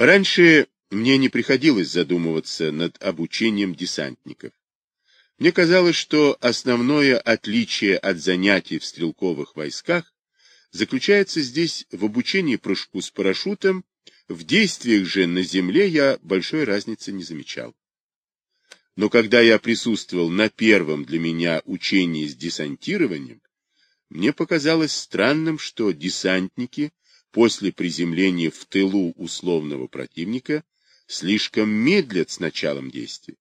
Раньше мне не приходилось задумываться над обучением десантников. Мне казалось, что основное отличие от занятий в стрелковых войсках заключается здесь в обучении прыжку с парашютом, в действиях же на земле я большой разницы не замечал. Но когда я присутствовал на первом для меня учении с десантированием, мне показалось странным, что десантники после приземления в тылу условного противника слишком медлят с началом действий.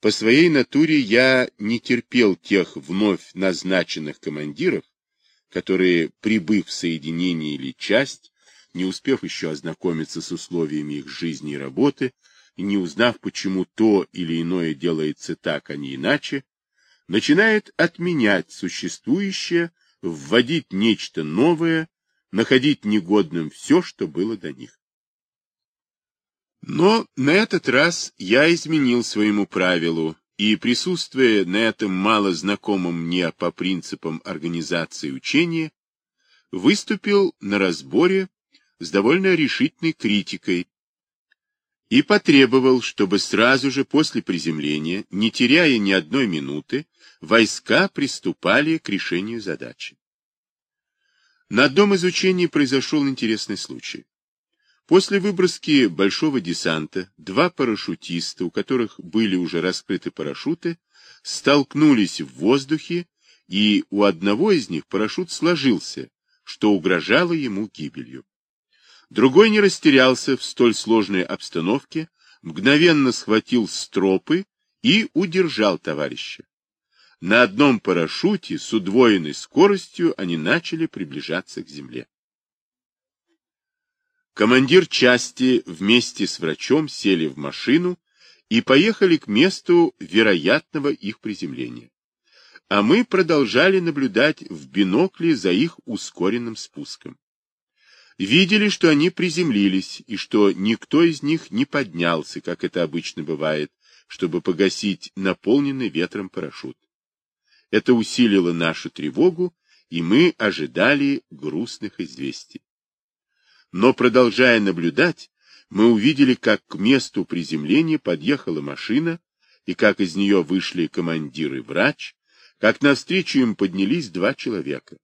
По своей натуре я не терпел тех вновь назначенных командиров, которые, прибыв в соединение или часть, не успев еще ознакомиться с условиями их жизни и работы, и не узнав, почему то или иное делается так, а не иначе, начинает отменять существующее, вводить нечто новое, находить негодным все, что было до них. Но на этот раз я изменил своему правилу, и, присутствуя на этом мало знакомом мне по принципам организации учения, выступил на разборе с довольно решительной критикой и потребовал, чтобы сразу же после приземления, не теряя ни одной минуты, войска приступали к решению задачи. На одном изучении произошел интересный случай. После выброски большого десанта два парашютиста, у которых были уже раскрыты парашюты, столкнулись в воздухе, и у одного из них парашют сложился, что угрожало ему гибелью. Другой не растерялся в столь сложной обстановке, мгновенно схватил стропы и удержал товарища. На одном парашюте с удвоенной скоростью они начали приближаться к земле. Командир части вместе с врачом сели в машину и поехали к месту вероятного их приземления. А мы продолжали наблюдать в бинокле за их ускоренным спуском. Видели, что они приземлились, и что никто из них не поднялся, как это обычно бывает, чтобы погасить наполненный ветром парашют. Это усилило нашу тревогу, и мы ожидали грустных известий. Но, продолжая наблюдать, мы увидели, как к месту приземления подъехала машина, и как из нее вышли командир и врач, как навстречу им поднялись два человека.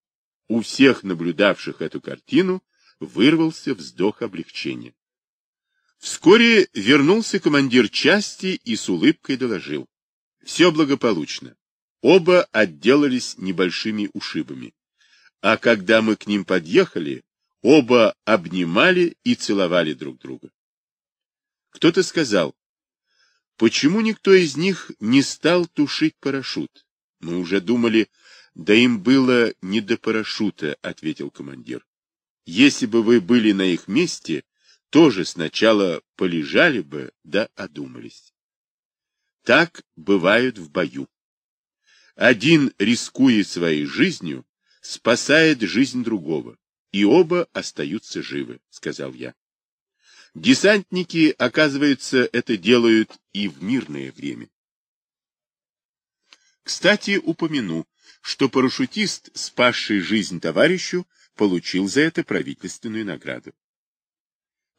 У всех наблюдавших эту картину вырвался вздох облегчения. Вскоре вернулся командир части и с улыбкой доложил. Все благополучно. Оба отделались небольшими ушибами. А когда мы к ним подъехали, Оба обнимали и целовали друг друга. Кто-то сказал, почему никто из них не стал тушить парашют? Мы уже думали, да им было не до парашюта, ответил командир. Если бы вы были на их месте, тоже сначала полежали бы, да одумались. Так бывает в бою. Один, рискуя своей жизнью, спасает жизнь другого и оба остаются живы, — сказал я. Десантники, оказывается, это делают и в мирное время. Кстати, упомяну, что парашютист, спасший жизнь товарищу, получил за это правительственную награду.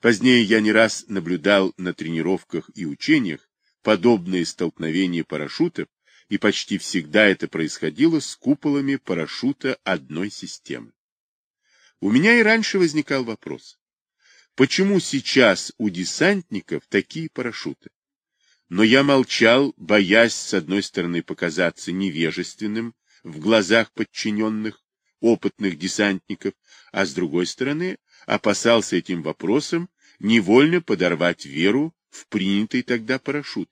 Позднее я не раз наблюдал на тренировках и учениях подобные столкновения парашютов, и почти всегда это происходило с куполами парашюта одной системы. У меня и раньше возникал вопрос. Почему сейчас у десантников такие парашюты? Но я молчал, боясь, с одной стороны, показаться невежественным в глазах подчиненных, опытных десантников, а с другой стороны, опасался этим вопросом невольно подорвать веру в принятый тогда парашют.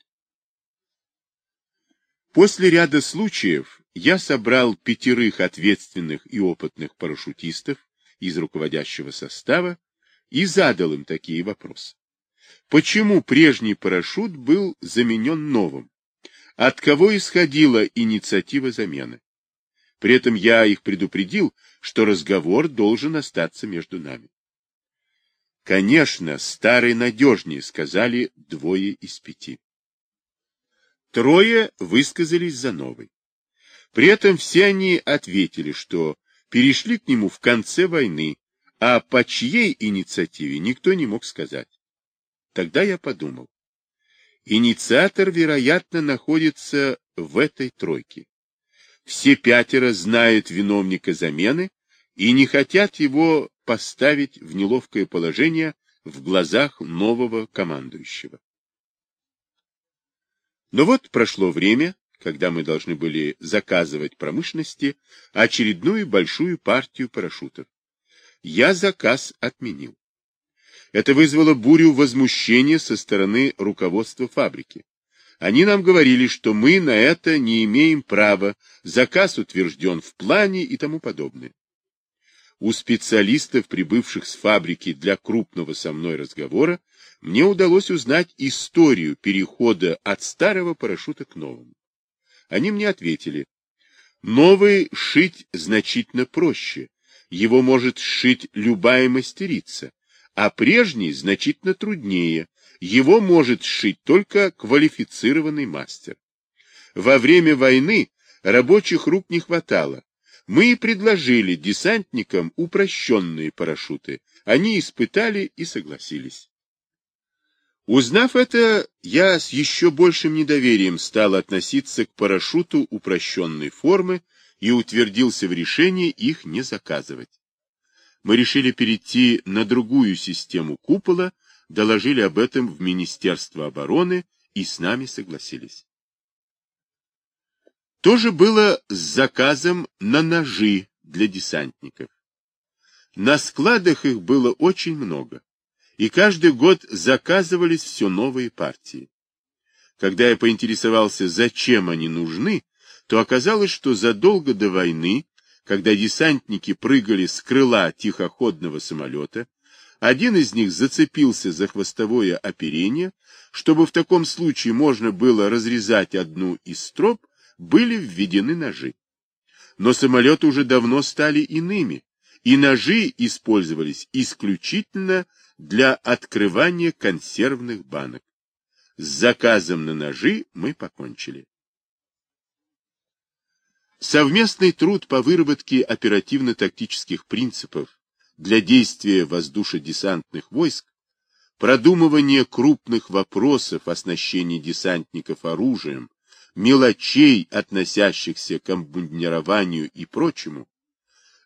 После ряда случаев я собрал пятерых ответственных и опытных парашютистов, из руководящего состава и задал им такие вопросы. Почему прежний парашют был заменен новым? От кого исходила инициатива замены? При этом я их предупредил, что разговор должен остаться между нами. Конечно, старый надежнее, сказали двое из пяти. Трое высказались за новый. При этом все они ответили, что перешли к нему в конце войны, а по чьей инициативе никто не мог сказать. Тогда я подумал, инициатор, вероятно, находится в этой тройке. Все пятеро знают виновника замены и не хотят его поставить в неловкое положение в глазах нового командующего. Но вот прошло время, когда мы должны были заказывать промышленности очередную большую партию парашютов. Я заказ отменил. Это вызвало бурю возмущения со стороны руководства фабрики. Они нам говорили, что мы на это не имеем права, заказ утвержден в плане и тому подобное. У специалистов, прибывших с фабрики для крупного со мной разговора, мне удалось узнать историю перехода от старого парашюта к новому. Они мне ответили, новый шить значительно проще, его может сшить любая мастерица, а прежний значительно труднее, его может сшить только квалифицированный мастер. Во время войны рабочих рук не хватало. Мы предложили десантникам упрощенные парашюты. Они испытали и согласились. Узнав это, я с еще большим недоверием стал относиться к парашюту упрощенной формы и утвердился в решении их не заказывать. Мы решили перейти на другую систему купола, доложили об этом в Министерство обороны и с нами согласились. То же было с заказом на ножи для десантников. На складах их было очень много, и каждый год заказывались все новые партии. Когда я поинтересовался, зачем они нужны, то оказалось, что задолго до войны, когда десантники прыгали с крыла тихоходного самолета, один из них зацепился за хвостовое оперение, чтобы в таком случае можно было разрезать одну из строп, были введены ножи. Но самолеты уже давно стали иными, и ножи использовались исключительно для открывания консервных банок. С заказом на ножи мы покончили. Совместный труд по выработке оперативно-тактических принципов для действия воздушно-десантных войск, продумывание крупных вопросов оснащения десантников оружием, мелочей, относящихся к обмундированию и прочему,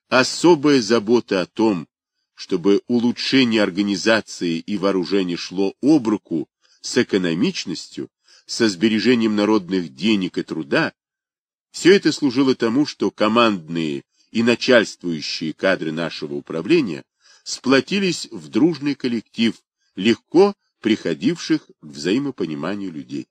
особая забота о том, чтобы улучшение организации и вооружения шло об руку с экономичностью, со сбережением народных денег и труда, все это служило тому, что командные и начальствующие кадры нашего управления сплотились в дружный коллектив, легко приходивших к взаимопониманию людей.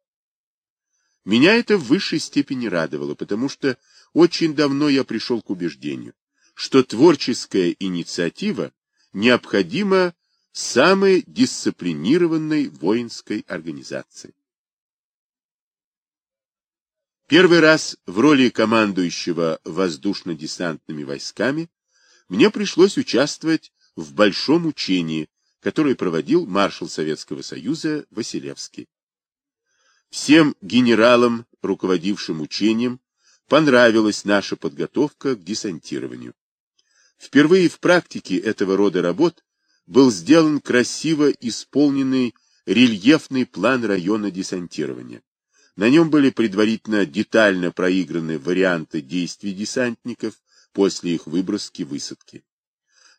Меня это в высшей степени радовало, потому что очень давно я пришел к убеждению, что творческая инициатива необходима самой дисциплинированной воинской организации. Первый раз в роли командующего воздушно-десантными войсками мне пришлось участвовать в большом учении, которое проводил маршал Советского Союза Василевский. Всем генералам, руководившим учением, понравилась наша подготовка к десантированию. Впервые в практике этого рода работ был сделан красиво исполненный рельефный план района десантирования. На нем были предварительно детально проиграны варианты действий десантников после их выброски-высадки.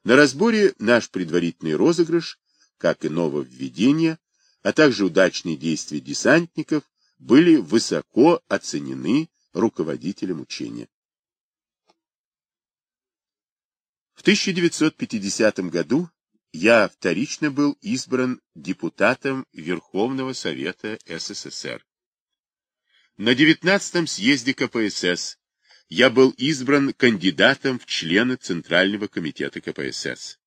На разборе наш предварительный розыгрыш, как и нововведение, а также удачные действия десантников были высоко оценены руководителем учения. В 1950 году я вторично был избран депутатом Верховного Совета СССР. На 19-м съезде КПСС я был избран кандидатом в члены Центрального комитета КПСС.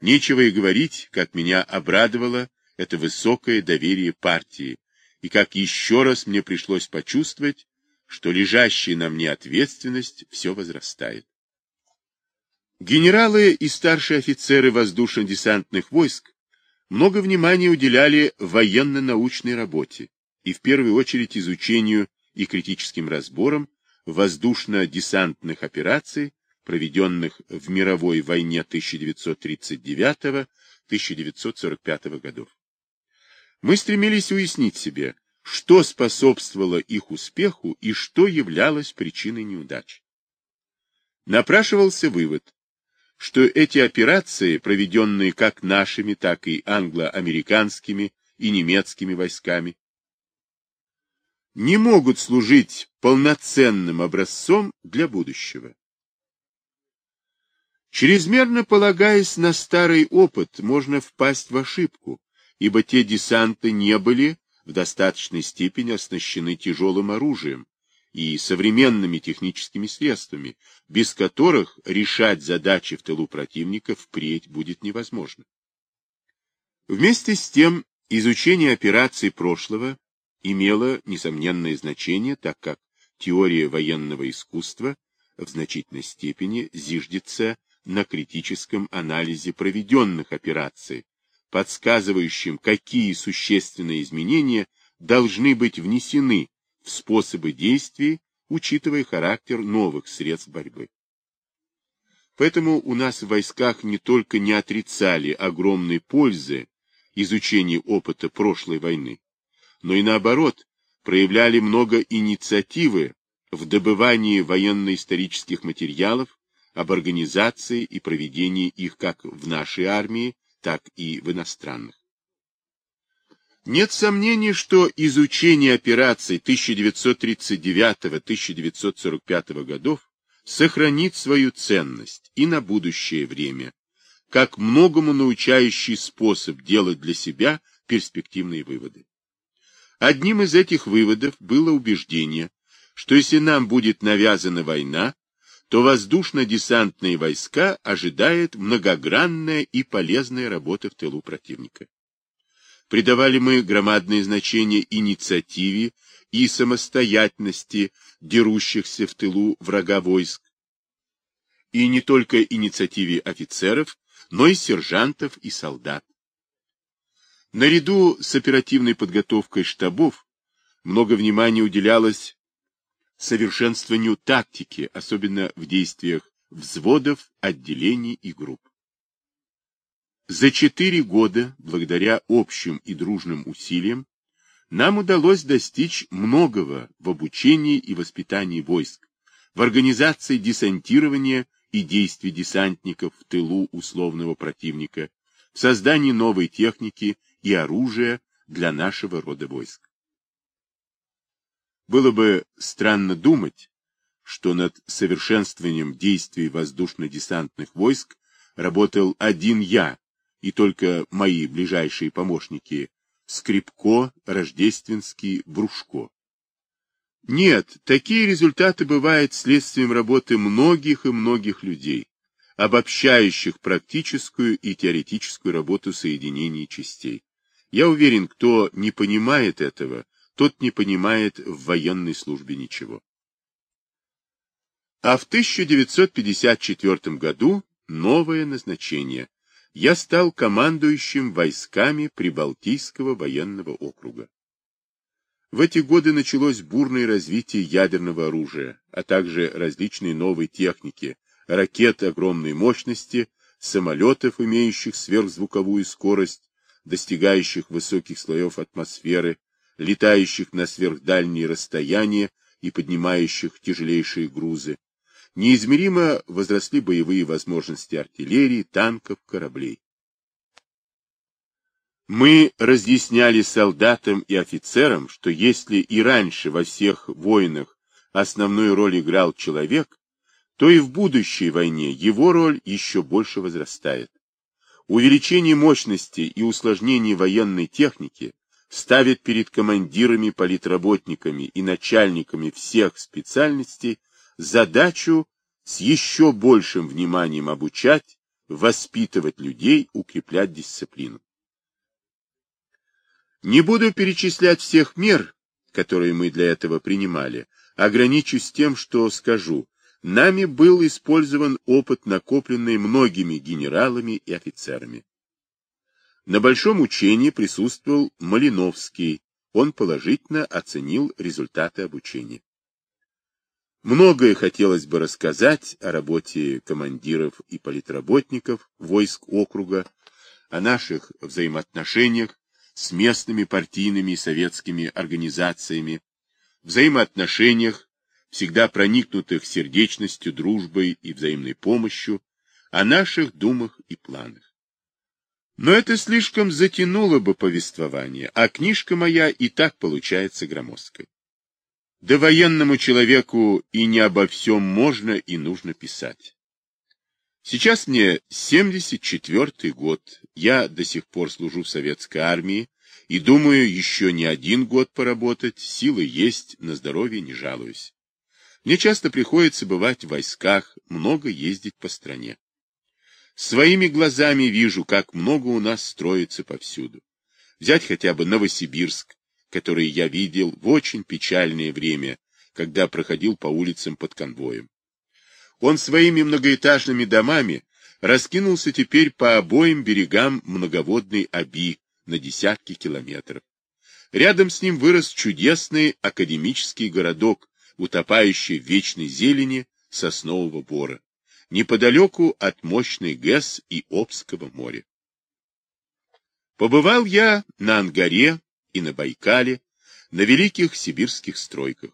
Нечего и говорить, как меня обрадовало это высокое доверие партии, и как еще раз мне пришлось почувствовать, что лежащая на мне ответственность все возрастает. Генералы и старшие офицеры воздушно-десантных войск много внимания уделяли военно-научной работе, и в первую очередь изучению и критическим разборам воздушно-десантных операций проведенных в мировой войне 1939-1945 годов. Мы стремились уяснить себе, что способствовало их успеху и что являлось причиной неудач. Напрашивался вывод, что эти операции, проведенные как нашими, так и англо-американскими и немецкими войсками, не могут служить полноценным образцом для будущего. Чрезмерно полагаясь на старый опыт, можно впасть в ошибку, ибо те десанты не были в достаточной степени оснащены тяжелым оружием и современными техническими средствами, без которых решать задачи в тылу противника впредь будет невозможно. Вместе с тем, изучение операций прошлого имело несомненное значение, так как теория военного искусства в значительной степени зиждется на критическом анализе проведенных операций, подсказывающим, какие существенные изменения должны быть внесены в способы действий, учитывая характер новых средств борьбы. Поэтому у нас в войсках не только не отрицали огромной пользы изучения опыта прошлой войны, но и наоборот, проявляли много инициативы в добывании военно-исторических материалов, об организации и проведении их как в нашей армии, так и в иностранных. Нет сомнений, что изучение операций 1939-1945 годов сохранит свою ценность и на будущее время, как многому научающий способ делать для себя перспективные выводы. Одним из этих выводов было убеждение, что если нам будет навязана война, то воздушно-десантные войска ожидает многогранная и полезная работа в тылу противника. Придавали мы громадное значение инициативе и самостоятельности дерущихся в тылу врага войск. И не только инициативе офицеров, но и сержантов и солдат. Наряду с оперативной подготовкой штабов много внимания уделялось совершенствованию тактики, особенно в действиях взводов, отделений и групп. За четыре года, благодаря общим и дружным усилиям, нам удалось достичь многого в обучении и воспитании войск, в организации десантирования и действий десантников в тылу условного противника, в создании новой техники и оружия для нашего рода войск. Было бы странно думать, что над совершенствованием действий воздушно-десантных войск работал один я и только мои ближайшие помощники Скрипко, Рождественский, Брушко. Нет, такие результаты бывают следствием работы многих и многих людей, обобщающих практическую и теоретическую работу соединений частей. Я уверен, кто не понимает этого, тот не понимает в военной службе ничего. А в 1954 году новое назначение. Я стал командующим войсками Прибалтийского военного округа. В эти годы началось бурное развитие ядерного оружия, а также различной новой техники, ракет огромной мощности, самолетов, имеющих сверхзвуковую скорость, достигающих высоких слоев атмосферы, летающих на сверхдальние расстояния и поднимающих тяжелейшие грузы. Неизмеримо возросли боевые возможности артиллерии, танков, кораблей. Мы разъясняли солдатам и офицерам, что если и раньше во всех войнах основную роль играл человек, то и в будущей войне его роль еще больше возрастает. Увеличение мощности и усложнение военной техники ставит перед командирами, политработниками и начальниками всех специальностей задачу с еще большим вниманием обучать, воспитывать людей, укреплять дисциплину. Не буду перечислять всех мер, которые мы для этого принимали, ограничусь тем, что скажу. Нами был использован опыт, накопленный многими генералами и офицерами. На большом учении присутствовал Малиновский. Он положительно оценил результаты обучения. Многое хотелось бы рассказать о работе командиров и политработников войск округа, о наших взаимоотношениях с местными партийными и советскими организациями, взаимоотношениях, всегда проникнутых сердечностью, дружбой и взаимной помощью, о наших думах и планах. Но это слишком затянуло бы повествование, а книжка моя и так получается громоздкой. Да военному человеку и не обо всем можно и нужно писать. Сейчас мне 74-й год, я до сих пор служу в советской армии и думаю еще не один год поработать, силы есть, на здоровье не жалуюсь. Мне часто приходится бывать в войсках, много ездить по стране. Своими глазами вижу, как много у нас строится повсюду. Взять хотя бы Новосибирск, которые я видел в очень печальное время, когда проходил по улицам под конвоем. Он своими многоэтажными домами раскинулся теперь по обоим берегам многоводной Аби на десятки километров. Рядом с ним вырос чудесный академический городок, утопающий в вечной зелени соснового бора, неподалеку от мощной ГЭС и Обского моря. Побывал я на Ангаре, и на Байкале, на великих сибирских стройках.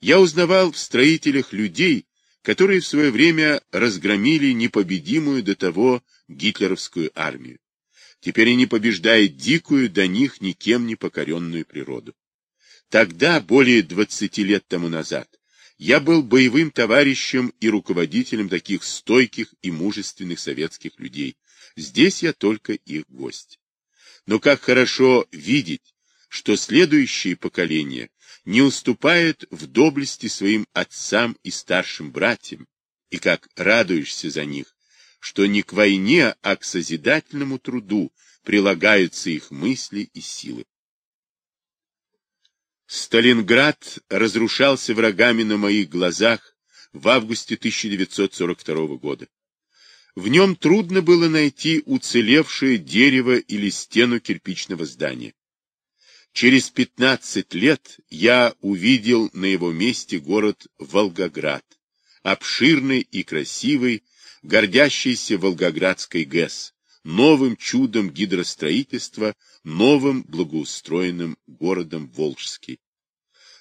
Я узнавал в строителях людей, которые в свое время разгромили непобедимую до того гитлеровскую армию. Теперь они побеждают дикую, до них никем не покоренную природу. Тогда, более 20 лет тому назад, я был боевым товарищем и руководителем таких стойких и мужественных советских людей. Здесь я только их гость. Но как хорошо видеть, что следующее поколение не уступает в доблести своим отцам и старшим братьям, и как радуешься за них, что не к войне, а к созидательному труду прилагаются их мысли и силы. Сталинград разрушался врагами на моих глазах в августе 1942 года. В нем трудно было найти уцелевшее дерево или стену кирпичного здания. Через 15 лет я увидел на его месте город Волгоград, обширный и красивый, гордящийся Волгоградской ГЭС, новым чудом гидростроительства, новым благоустроенным городом Волжский.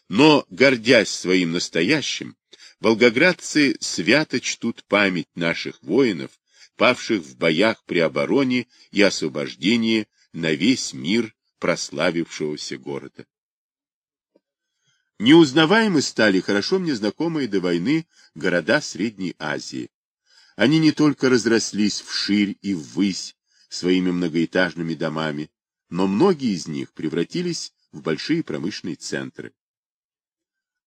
Но, гордясь своим настоящим, волгоградцы свято чтут память наших воинов, павших в боях при обороне и освобождении на весь мир прославившегося города. Неузнаваемы стали хорошо мне знакомые до войны города Средней Азии. Они не только разрослись вширь и ввысь своими многоэтажными домами, но многие из них превратились в большие промышленные центры.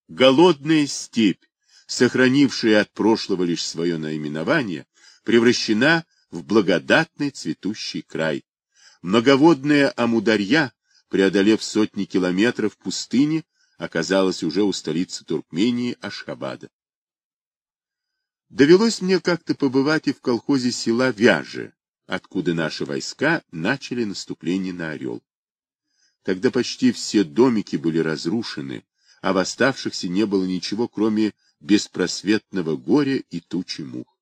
Голодная степь, сохранившая от прошлого лишь свое наименование, превращена в благодатный цветущий край. Многоводная Амударья, преодолев сотни километров пустыни, оказалась уже у столицы Туркмении Ашхабада. Довелось мне как-то побывать и в колхозе села Вяже, откуда наши войска начали наступление на Орел. Тогда почти все домики были разрушены, а в оставшихся не было ничего, кроме беспросветного горя и тучи мух.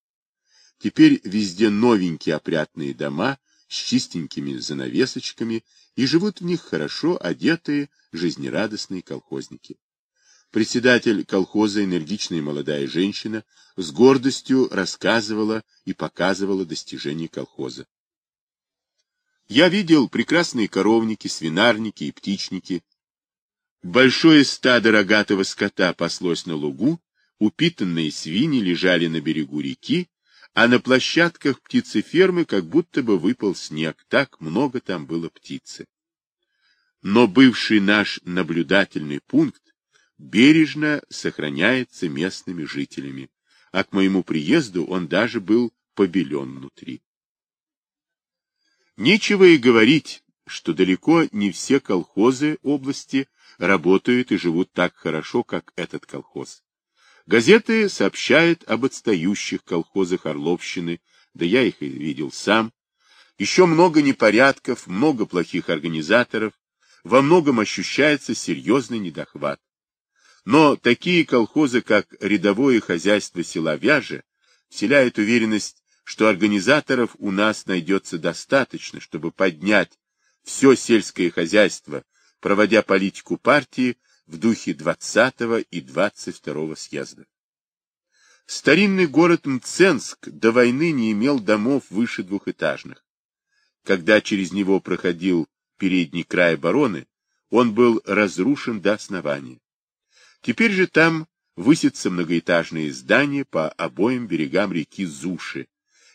Теперь везде новенькие опрятные дома с чистенькими занавесочками, и живут в них хорошо одетые, жизнерадостные колхозники. Председатель колхоза, энергичная молодая женщина, с гордостью рассказывала и показывала достижения колхоза. Я видел прекрасные коровники, свинарники и птичники. Большое стадо рогатого скота паслось на лугу, упитанные свиньи лежали на берегу реки, а на площадках птицефермы как будто бы выпал снег, так много там было птицы. Но бывший наш наблюдательный пункт бережно сохраняется местными жителями, а к моему приезду он даже был побелен внутри. Нечего и говорить, что далеко не все колхозы области работают и живут так хорошо, как этот колхоз. Газеты сообщают об отстающих колхозах Орловщины, да я их и видел сам. Еще много непорядков, много плохих организаторов, во многом ощущается серьезный недохват. Но такие колхозы, как рядовое хозяйство села Вяжи, вселяют уверенность, что организаторов у нас найдется достаточно, чтобы поднять все сельское хозяйство, проводя политику партии в духе 20 и 22 съезда. Старинный город Мценск до войны не имел домов выше двухэтажных. Когда через него проходил передний край обороны, он был разрушен до основания. Теперь же там высятся многоэтажные здания по обоим берегам реки Зуши,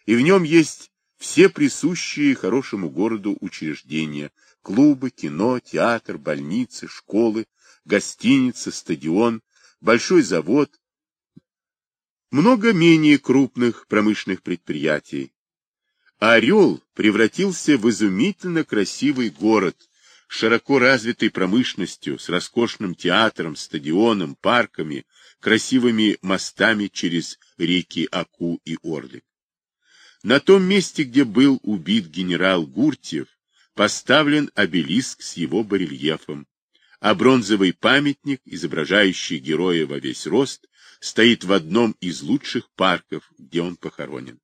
и в нем есть все присущие хорошему городу учреждения, клубы, кино, театр, больницы, школы, гостиница, стадион, большой завод, много менее крупных промышленных предприятий. Орел превратился в изумительно красивый город, широко развитой промышленностью, с роскошным театром, стадионом, парками, красивыми мостами через реки Аку и Орлик. На том месте, где был убит генерал Гуртьев, поставлен обелиск с его барельефом, а бронзовый памятник, изображающий героя во весь рост, стоит в одном из лучших парков, где он похоронен.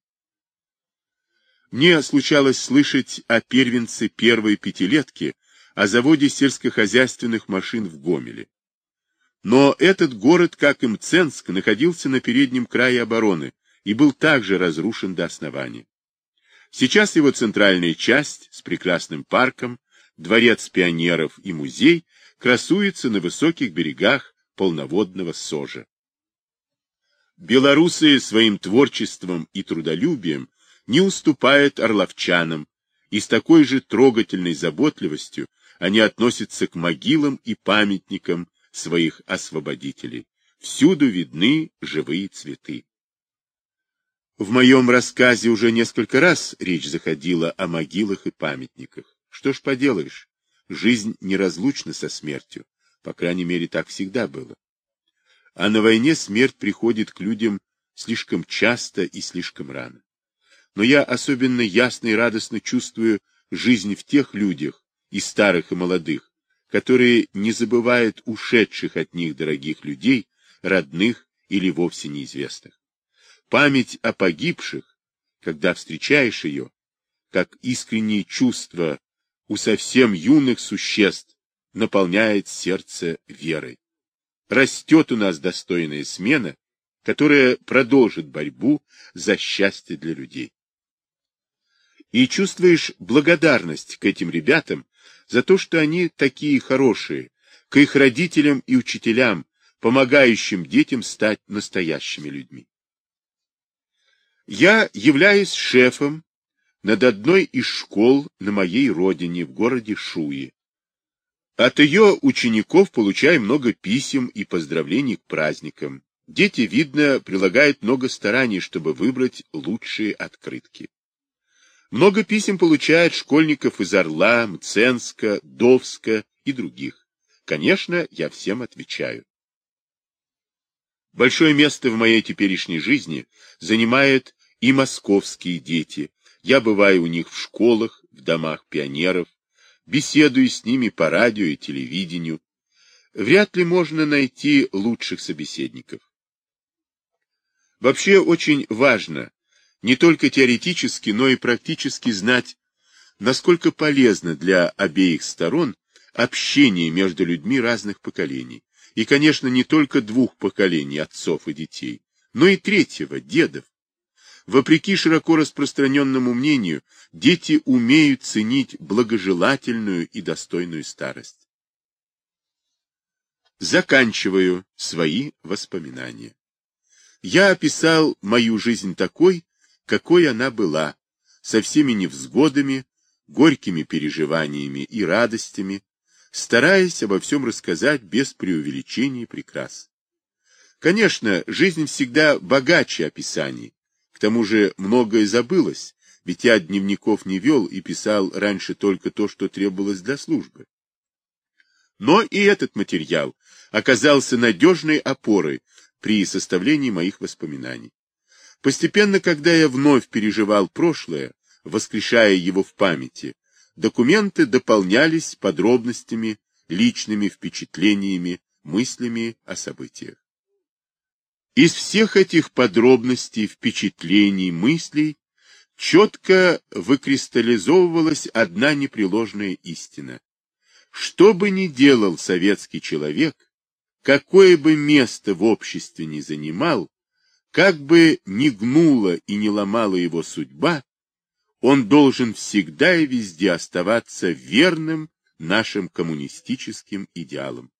Мне случалось слышать о первенце первой пятилетки, о заводе сельскохозяйственных машин в Гомеле. Но этот город, как и Мценск, находился на переднем крае обороны и был также разрушен до основания. Сейчас его центральная часть с прекрасным парком, дворец пионеров и музей красуется на высоких берегах полноводного Сожа. Белорусы своим творчеством и трудолюбием не уступают орловчанам, и с такой же трогательной заботливостью они относятся к могилам и памятникам своих освободителей. Всюду видны живые цветы. В моем рассказе уже несколько раз речь заходила о могилах и памятниках. Что ж поделаешь, жизнь неразлучна со смертью, по крайней мере, так всегда было. А на войне смерть приходит к людям слишком часто и слишком рано. Но я особенно ясно и радостно чувствую жизнь в тех людях, и старых, и молодых, которые не забывают ушедших от них дорогих людей, родных или вовсе неизвестных. Память о погибших, когда встречаешь ее, как искреннее чувство у совсем юных существ, наполняет сердце верой. Растет у нас достойная смена, которая продолжит борьбу за счастье для людей. И чувствуешь благодарность к этим ребятам, за то, что они такие хорошие, к их родителям и учителям, помогающим детям стать настоящими людьми. Я являюсь шефом над одной из школ на моей родине в городе Шуи. От ее учеников получаю много писем и поздравлений к праздникам. Дети, видно, прилагают много стараний, чтобы выбрать лучшие открытки. Много писем получают школьников из Орла, Мценска, Довска и других. Конечно, я всем отвечаю. Большое место в моей теперешней жизни занимают и московские дети. Я бываю у них в школах, в домах пионеров, беседую с ними по радио и телевидению. Вряд ли можно найти лучших собеседников. Вообще очень важно не только теоретически, но и практически знать, насколько полезно для обеих сторон общение между людьми разных поколений. И, конечно, не только двух поколений, отцов и детей, но и третьего, дедов. Вопреки широко распространенному мнению, дети умеют ценить благожелательную и достойную старость. Заканчиваю свои воспоминания. Я описал мою жизнь такой, какой она была, со всеми невзгодами, горькими переживаниями и радостями, стараясь обо всем рассказать без преувеличений и прикрас. Конечно, жизнь всегда богаче описаний, к тому же многое забылось, ведь я дневников не вел и писал раньше только то, что требовалось для службы. Но и этот материал оказался надежной опорой при составлении моих воспоминаний. Постепенно, когда я вновь переживал прошлое, воскрешая его в памяти, документы дополнялись подробностями, личными впечатлениями, мыслями о событиях. Из всех этих подробностей, впечатлений, мыслей четко выкристаллизовывалась одна непреложная истина. Что бы ни делал советский человек, какое бы место в обществе ни занимал, как бы ни гнула и не ломала его судьба, он должен всегда и везде оставаться верным нашим коммунистическим идеалам.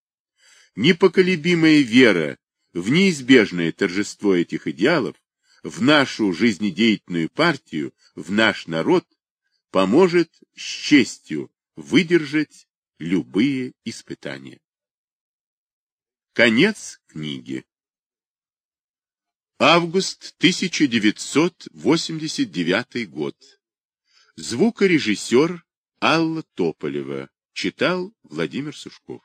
Непоколебимая вера в неизбежное торжество этих идеалов, в нашу жизнедеятельную партию, в наш народ, поможет с честью выдержать любые испытания. Конец книги. Август 1989 год. Звукорежиссер Алла Тополева. Читал Владимир Сушков.